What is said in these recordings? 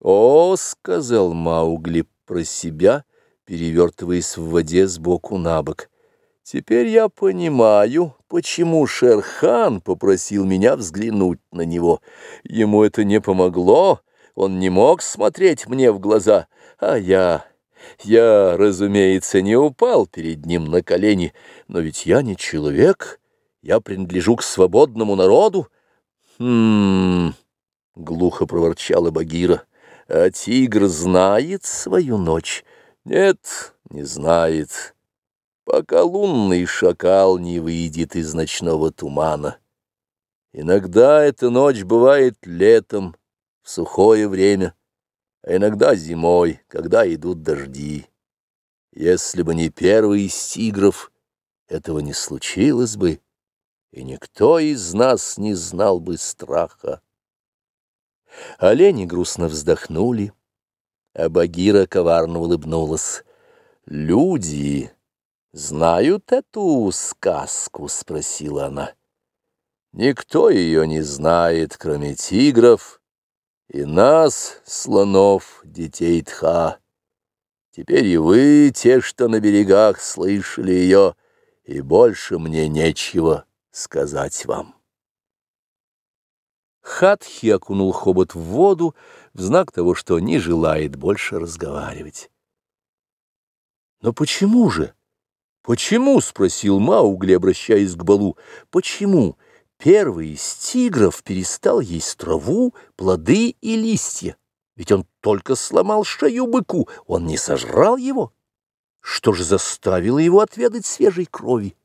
«О!» — сказал Маугли про себя, перевертываясь в воде сбоку на бок. «Теперь я понимаю, почему Шерхан попросил меня взглянуть на него. Ему это не помогло, он не мог смотреть мне в глаза, а я...» Я, разумеется, не упал перед ним на колени, но ведь я не человек, я принадлежу к свободному народу. Хм, глухо проворчала Багира. А тигр знает свою ночь? Нет, не знает. Пока лунный шакал не выйдет из ночного тумана. Иногда эта ночь бывает летом, в сухое время, а иногда зимой, когда идут дожди. Если бы не первый из тигров, этого не случилось бы, и никто из нас не знал бы страха. Олени грустно вздохнули, а Багира коварно улыбнулась. «Люди знают эту сказку?» — спросила она. «Никто ее не знает, кроме тигров и нас, слонов, детей Тха. Теперь и вы, те, что на берегах, слышали ее, и больше мне нечего сказать вам». Хатхи окунул хобот в воду в знак того, что не желает больше разговаривать. «Но почему же? Почему?» — спросил Маугли, обращаясь к Балу. «Почему первый из тигров перестал есть траву, плоды и листья? Ведь он только сломал шею быку, он не сожрал его. Что же заставило его отведать свежей крови?»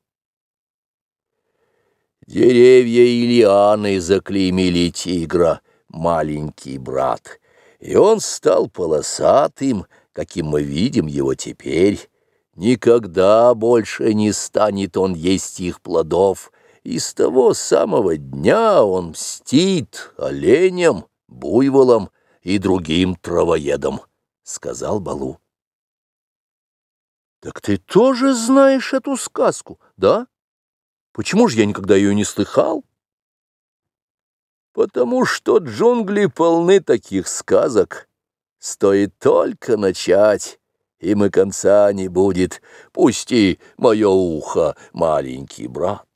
Деревья и лианы заклеймили тигра, маленький брат, и он стал полосатым, каким мы видим его теперь. Никогда больше не станет он есть их плодов, и с того самого дня он мстит оленям, буйволам и другим травоедам, — сказал Балу. — Так ты тоже знаешь эту сказку, да? Почему же я никогда ее не слыхал? Потому что джунгли полны таких сказок. Стоит только начать, и конца не будет. Пусти мое ухо, маленький брат.